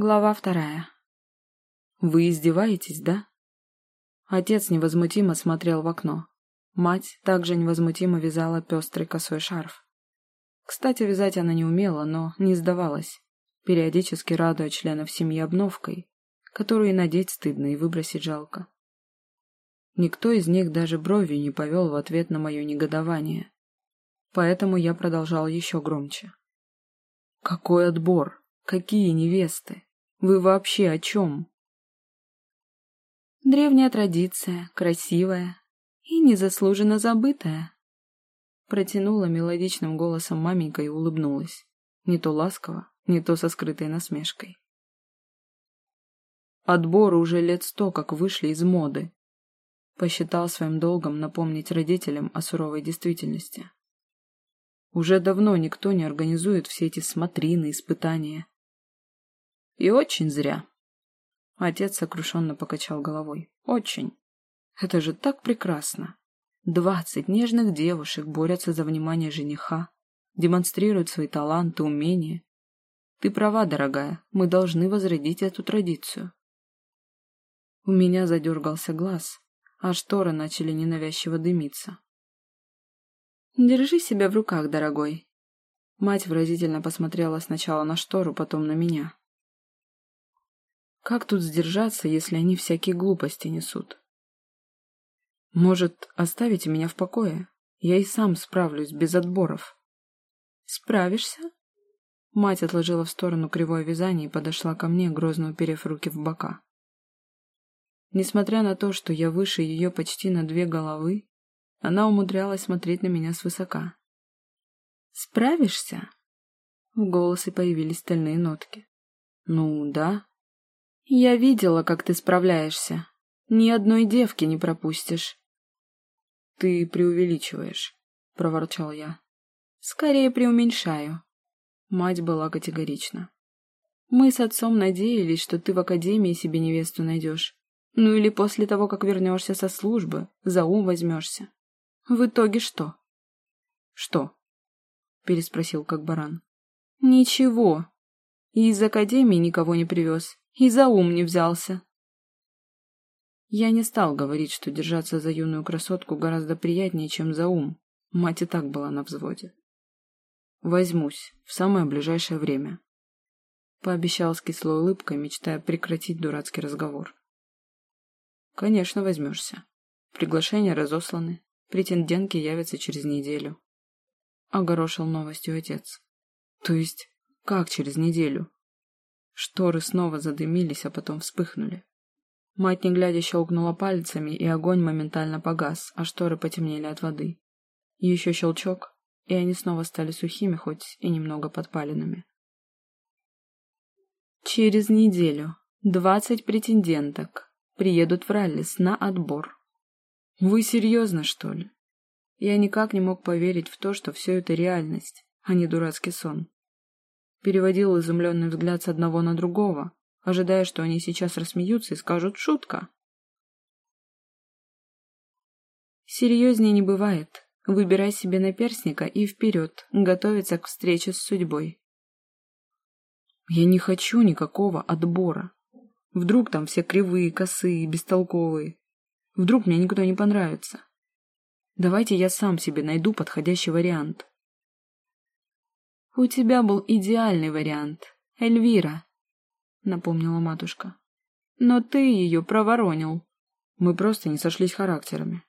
Глава вторая. «Вы издеваетесь, да?» Отец невозмутимо смотрел в окно. Мать также невозмутимо вязала пестрый косой шарф. Кстати, вязать она не умела, но не сдавалась, периодически радуя членов семьи обновкой, которую и надеть стыдно, и выбросить жалко. Никто из них даже бровью не повел в ответ на мое негодование. Поэтому я продолжал еще громче. «Какой отбор? Какие невесты? Вы вообще о чем?» Древняя традиция, красивая и незаслуженно забытая. Протянула мелодичным голосом маменька и улыбнулась. Не то ласково, не то со скрытой насмешкой. Отборы уже лет сто как вышли из моды. Посчитал своим долгом напомнить родителям о суровой действительности. Уже давно никто не организует все эти смотрины, испытания. И очень зря. Отец сокрушенно покачал головой. Очень. Это же так прекрасно. Двадцать нежных девушек борются за внимание жениха, демонстрируют свои таланты, умения. Ты права, дорогая, мы должны возродить эту традицию. У меня задергался глаз, а шторы начали ненавязчиво дымиться. «Держи себя в руках, дорогой». Мать выразительно посмотрела сначала на штору, потом на меня. Как тут сдержаться, если они всякие глупости несут? Может, оставите меня в покое? Я и сам справлюсь без отборов. Справишься? Мать отложила в сторону кривое вязание и подошла ко мне, грозно уперев руки в бока. Несмотря на то, что я выше ее почти на две головы, она умудрялась смотреть на меня свысока. «Справишься?» В голосе появились стальные нотки. «Ну, да», я видела, как ты справляешься. Ни одной девки не пропустишь. Ты преувеличиваешь, проворчал я. Скорее преуменьшаю. Мать была категорична. Мы с отцом надеялись, что ты в академии себе невесту найдешь. Ну или после того, как вернешься со службы, за ум возьмешься. В итоге что? Что? Переспросил как баран. Ничего. И из академии никого не привез. И за ум не взялся. Я не стал говорить, что держаться за юную красотку гораздо приятнее, чем за ум. Мать и так была на взводе. Возьмусь в самое ближайшее время. Пообещал с кислой улыбкой, мечтая прекратить дурацкий разговор. Конечно, возьмешься. Приглашения разосланы. Претендентки явятся через неделю. Огорошил новостью отец. То есть, как через неделю? Шторы снова задымились, а потом вспыхнули. Мать, не глядя, щелкнула пальцами, и огонь моментально погас, а шторы потемнели от воды. еще щелчок, и они снова стали сухими, хоть и немного подпаленными. Через неделю двадцать претенденток приедут в Раллис на отбор. Вы серьезно, что ли? Я никак не мог поверить в то, что все это реальность, а не дурацкий сон переводил изумленный взгляд с одного на другого, ожидая, что они сейчас рассмеются и скажут «шутка». Серьезнее не бывает. Выбирай себе наперсника и вперед, готовиться к встрече с судьбой. Я не хочу никакого отбора. Вдруг там все кривые, косые, бестолковые. Вдруг мне никто не понравится. Давайте я сам себе найду подходящий вариант. «У тебя был идеальный вариант, Эльвира», — напомнила матушка. «Но ты ее проворонил». Мы просто не сошлись характерами.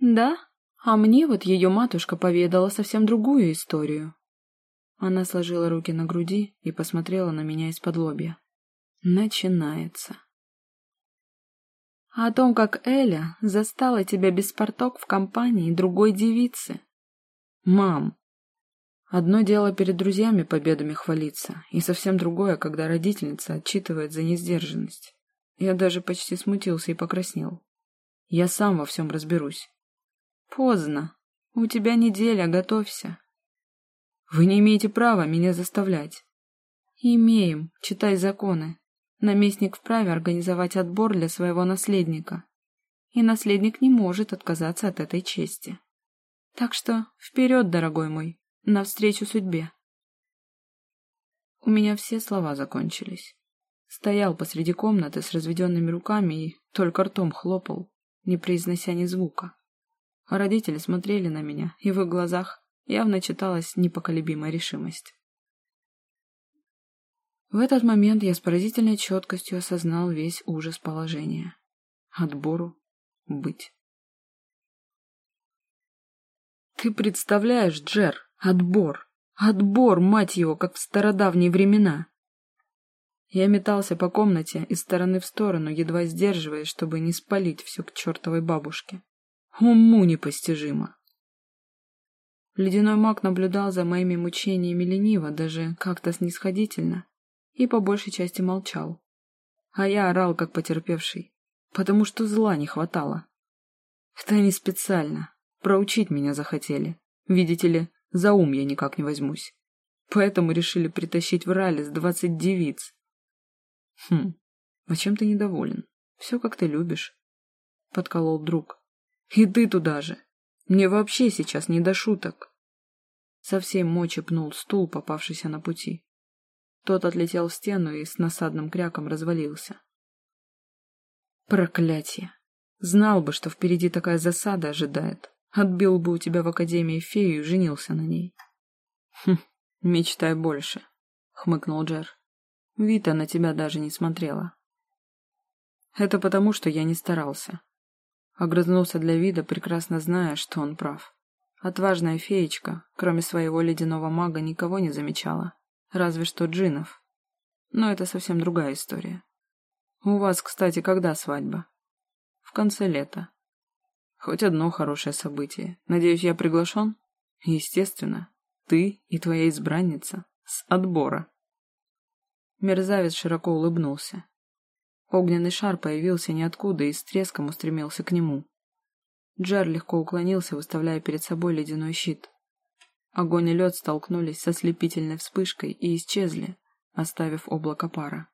«Да? А мне вот ее матушка поведала совсем другую историю». Она сложила руки на груди и посмотрела на меня из-под лобья. Начинается. О том, как Эля застала тебя без порток в компании другой девицы. «Мам, Одно дело перед друзьями победами хвалиться, и совсем другое, когда родительница отчитывает за несдержанность. Я даже почти смутился и покраснел. Я сам во всем разберусь. Поздно. У тебя неделя, готовься. Вы не имеете права меня заставлять. Имеем, читай законы. Наместник вправе организовать отбор для своего наследника. И наследник не может отказаться от этой чести. Так что вперед, дорогой мой, навстречу судьбе. У меня все слова закончились. Стоял посреди комнаты с разведенными руками и только ртом хлопал, не произнося ни звука. Родители смотрели на меня, и в их глазах явно читалась непоколебимая решимость. В этот момент я с поразительной четкостью осознал весь ужас положения. Отбору быть. Ты представляешь, Джер, отбор, отбор, мать его, как в стародавние времена. Я метался по комнате из стороны в сторону, едва сдерживаясь, чтобы не спалить все к чертовой бабушке. Уму непостижимо. Ледяной маг наблюдал за моими мучениями лениво, даже как-то снисходительно, и по большей части молчал. А я орал, как потерпевший, потому что зла не хватало. Это не специально. Проучить меня захотели. Видите ли, за ум я никак не возьмусь. Поэтому решили притащить в Ралли с двадцать девиц, Хм, а чем ты недоволен? Все, как ты любишь. Подколол друг. И ты туда же. Мне вообще сейчас не до шуток. Со всей мочи пнул стул, попавшийся на пути. Тот отлетел в стену и с насадным кряком развалился. Проклятие! Знал бы, что впереди такая засада ожидает. Отбил бы у тебя в Академии фею и женился на ней. Хм, мечтай больше, хмыкнул Джер. Вита на тебя даже не смотрела. Это потому, что я не старался. Огрызнулся для вида, прекрасно зная, что он прав. Отважная феечка, кроме своего ледяного мага, никого не замечала. Разве что джинов. Но это совсем другая история. У вас, кстати, когда свадьба? В конце лета. Хоть одно хорошее событие. Надеюсь, я приглашен? Естественно. Ты и твоя избранница. С отбора. Мерзавец широко улыбнулся. Огненный шар появился ниоткуда и с треском устремился к нему. Джар легко уклонился, выставляя перед собой ледяной щит. Огонь и лед столкнулись со слепительной вспышкой и исчезли, оставив облако пара.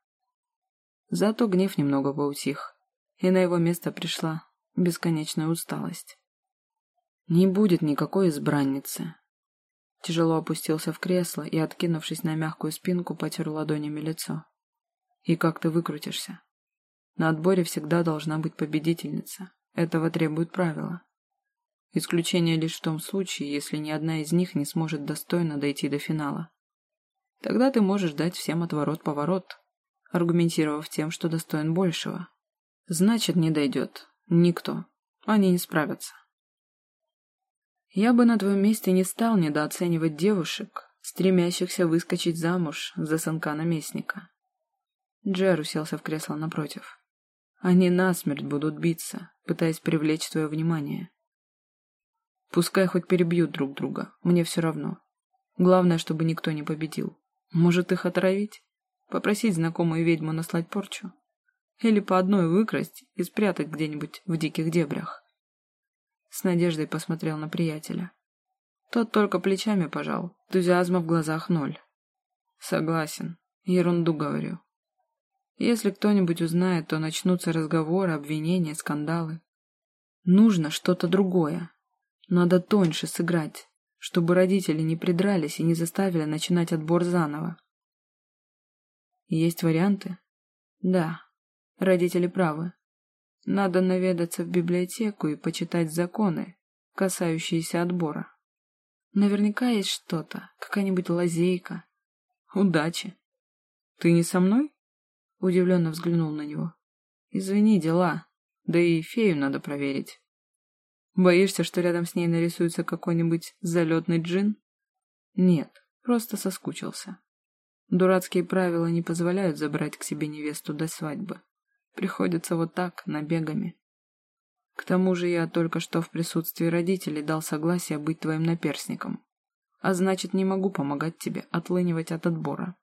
Зато гнев немного поутих, и на его место пришла бесконечная усталость. Не будет никакой избранницы, Тяжело опустился в кресло и, откинувшись на мягкую спинку, потер ладонями лицо. И как ты выкрутишься? На отборе всегда должна быть победительница. Этого требуют правила. Исключение лишь в том случае, если ни одна из них не сможет достойно дойти до финала. Тогда ты можешь дать всем отворот-поворот, аргументировав тем, что достоин большего. Значит, не дойдет. Никто. Они не справятся. Я бы на твоем месте не стал недооценивать девушек, стремящихся выскочить замуж за сынка наместника. Джер уселся в кресло напротив. Они насмерть будут биться, пытаясь привлечь твое внимание. Пускай хоть перебьют друг друга, мне все равно. Главное, чтобы никто не победил. Может, их отравить? Попросить знакомую ведьму наслать порчу? Или по одной выкрасть и спрятать где-нибудь в диких дебрях? С надеждой посмотрел на приятеля. Тот только плечами пожал, энтузиазма в глазах ноль. Согласен, ерунду говорю. Если кто-нибудь узнает, то начнутся разговоры, обвинения, скандалы. Нужно что-то другое. Надо тоньше сыграть, чтобы родители не придрались и не заставили начинать отбор заново. Есть варианты? Да, родители правы. Надо наведаться в библиотеку и почитать законы, касающиеся отбора. Наверняка есть что-то, какая-нибудь лазейка. Удачи. Ты не со мной? Удивленно взглянул на него. Извини, дела. Да и фею надо проверить. Боишься, что рядом с ней нарисуется какой-нибудь залетный джин? Нет, просто соскучился. Дурацкие правила не позволяют забрать к себе невесту до свадьбы. Приходится вот так, набегами. К тому же я только что в присутствии родителей дал согласие быть твоим наперсником. А значит, не могу помогать тебе отлынивать от отбора.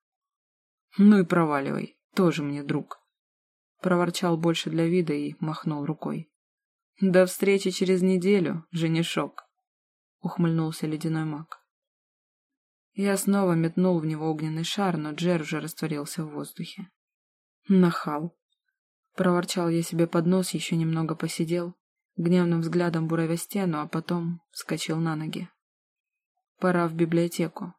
Ну и проваливай, тоже мне друг. Проворчал больше для вида и махнул рукой. До встречи через неделю, женишок. Ухмыльнулся ледяной маг. Я снова метнул в него огненный шар, но Джер уже растворился в воздухе. Нахал. Проворчал я себе под нос, еще немного посидел, гневным взглядом буравя стену, а потом вскочил на ноги. Пора в библиотеку.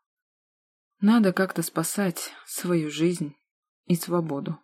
Надо как-то спасать свою жизнь и свободу.